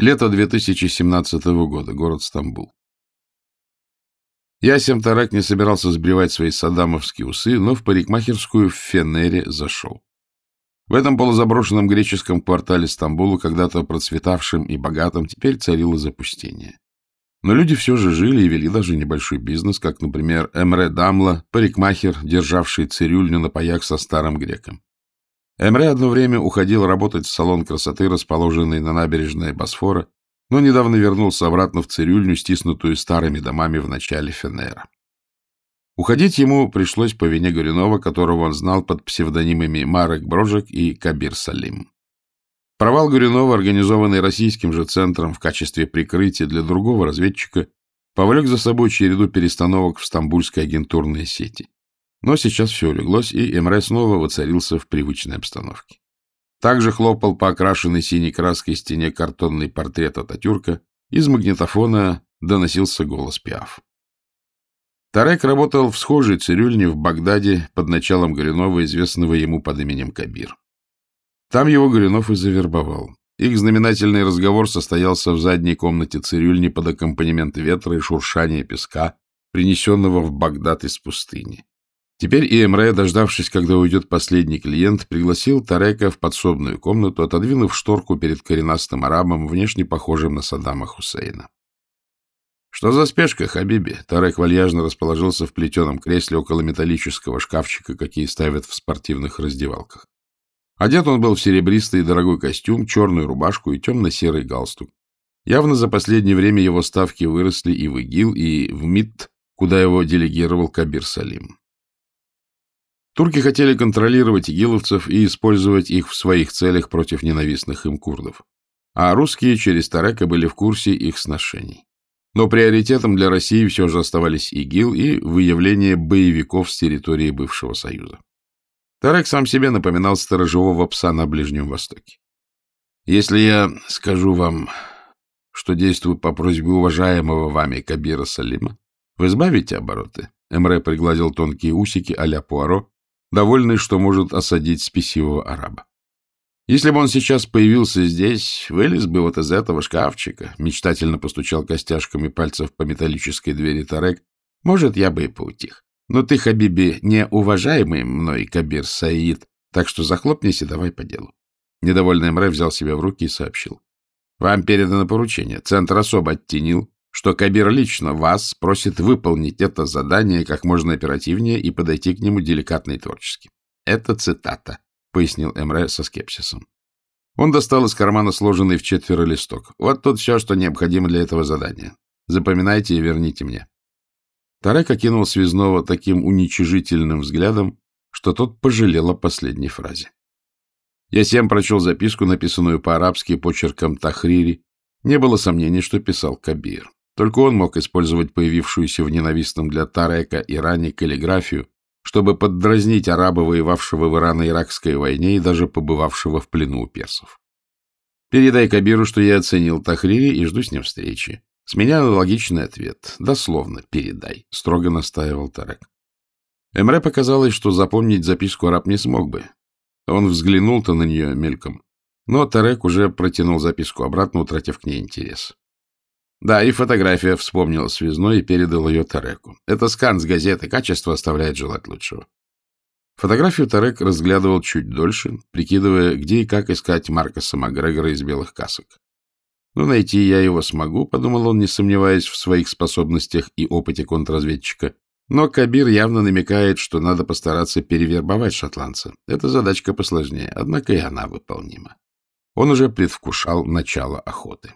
Лето 2017 года. Город Стамбул. Ясем Тарак не собирался сбривать свои саддамовские усы, но в парикмахерскую в Фенере зашел. В этом полузаброшенном греческом квартале Стамбула, когда-то процветавшем и богатом, теперь царило запустение. Но люди все же жили и вели даже небольшой бизнес, как, например, Эмре Дамла, парикмахер, державший цирюльню на паях со старым греком. Эмре одно время уходил работать в салон красоты, расположенный на набережной Босфора, но недавно вернулся обратно в цирюльню, стиснутую старыми домами в начале Фенера. Уходить ему пришлось по вине Горюнова, которого он знал под псевдонимами Марек Брожек и Кабир Салим. Провал Горюнова, организованный российским же центром в качестве прикрытия для другого разведчика, повлек за собой череду перестановок в стамбульской агентурной сети. Но сейчас все улеглось, и Эмре снова воцарился в привычной обстановке. Также хлопал по окрашенной синей краской стене картонный портрет Ататюрка, из магнитофона доносился голос Пиаф. Тарек работал в схожей цирюльне в Багдаде под началом Горюнова, известного ему под именем Кабир. Там его Горюнов и завербовал. Их знаменательный разговор состоялся в задней комнате цирюльни под аккомпанемент ветра и шуршания песка, принесенного в Багдад из пустыни. Теперь и Эмре, дождавшись, когда уйдет последний клиент, пригласил Тарека в подсобную комнату, отодвинув шторку перед коренастым арабом, внешне похожим на Саддама Хусейна. — Что за спешка, Хабиби? Тарек вальяжно расположился в плетеном кресле около металлического шкафчика, какие ставят в спортивных раздевалках. Одет он был в серебристый дорогой костюм, черную рубашку и темно-серый галстук. Явно за последнее время его ставки выросли и в ИГИЛ, и в МИД, куда его делегировал Кабир Салим. Турки хотели контролировать игиловцев и использовать их в своих целях против ненавистных им курдов. А русские через Тарека были в курсе их сношений. Но приоритетом для России все же оставались ИГИЛ и выявление боевиков с территории бывшего Союза. Тарек сам себе напоминал сторожевого пса на Ближнем Востоке. Если я скажу вам, что действую по просьбе уважаемого вами Кабира Салима, вы избавите обороты? Эмре пригладил тонкие усики а-ля Пуаро довольный, что может осадить спесивого араба. Если бы он сейчас появился здесь, вылез бы вот из этого шкафчика, мечтательно постучал костяшками пальцев по металлической двери Тарек, может, я бы и поутих. Но ты, Хабиби, не уважаемый мной Кабир Саид, так что захлопнись и давай по делу. Недовольный Мре взял себя в руки и сообщил. Вам передано поручение. Центр особо оттенил, что Кабир лично вас просит выполнить это задание как можно оперативнее и подойти к нему деликатно и творчески. Это цитата, — пояснил Эмре со скепсисом. Он достал из кармана сложенный в четверо листок. Вот тут все, что необходимо для этого задания. Запоминайте и верните мне. Тарек окинул связного таким уничижительным взглядом, что тот пожалел о последней фразе. Я всем прочел записку, написанную по-арабски почерком Тахрири. Не было сомнений, что писал Кабир. Только он мог использовать появившуюся в ненавистном для Тарека Иране каллиграфию, чтобы поддразнить араба, воевавшего в Ирано-Иракской войне и даже побывавшего в плену у персов. Передай Кабиру, что я оценил Тахрири и жду с ним встречи. С меня аналогичный ответ. Дословно передай, — строго настаивал Тарек. Эмре показалось, что запомнить записку араб не смог бы. Он взглянул-то на нее мельком. Но Тарек уже протянул записку обратно, утратив к ней интерес. Да, и фотография вспомнил связной и передал ее Тареку. Это скан с газеты, качество оставляет желать лучшего. Фотографию Тарек разглядывал чуть дольше, прикидывая, где и как искать Маркоса Макгрегора из белых касок. «Ну, найти я его смогу», — подумал он, не сомневаясь в своих способностях и опыте контрразведчика. Но Кабир явно намекает, что надо постараться перевербовать шотландца. Эта задачка посложнее, однако и она выполнима. Он уже предвкушал начало охоты.